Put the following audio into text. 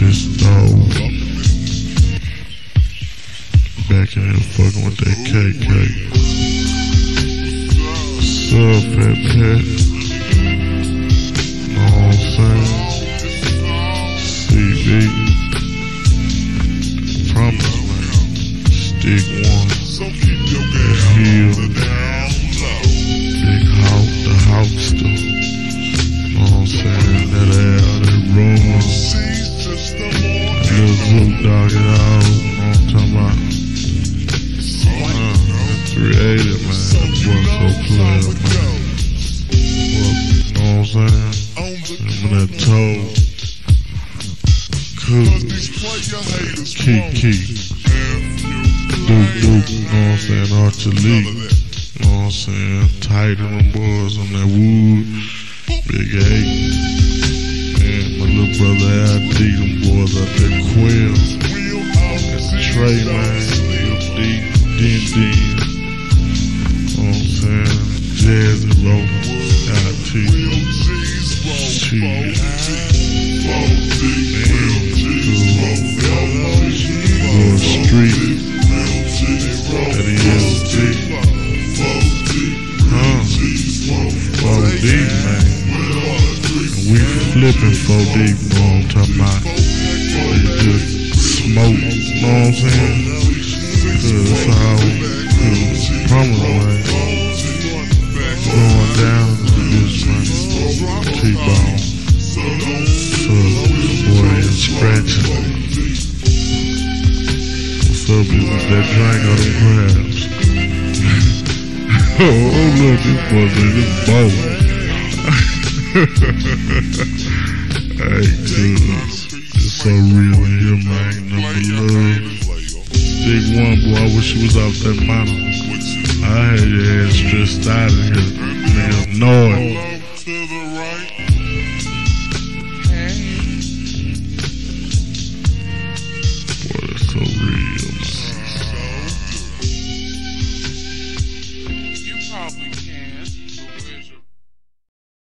this dog. Back in here fucking with that cake cake. Sub fat pet. Stick one. That heel. Big house, the housester. Know what I'm saying? That air, that. That little zoot dog it out. Know what I'm talking about? Uh, that 380, man. That boy so player, man. Boy, know what I'm saying? Him and that toe. Cool. Key, key. Duke, Duke, you know what I'm saying? Archer Lee. You know what I'm saying? Tight on boys on that wood. Big eight. And my little brother LD, them boys out there Quill. Trey, man. D, Din Din. You know what I'm saying? Jazzy Low. IT. Cheese. 4D, man. We flipping 4D, you know what I'm talking about? We just smoke, you know what I'm saying? Cause that's how we promise, man. Going down to this, man. T-bone. So, boy, scratching. What's up, is that drink or them crabs? oh, look, this boy's in this boat. hey, cuz, it's so real in here, man. Number love. Stick one, boy, I wish you was out that mountain. I had your ass stressed out in here. Niggas know it.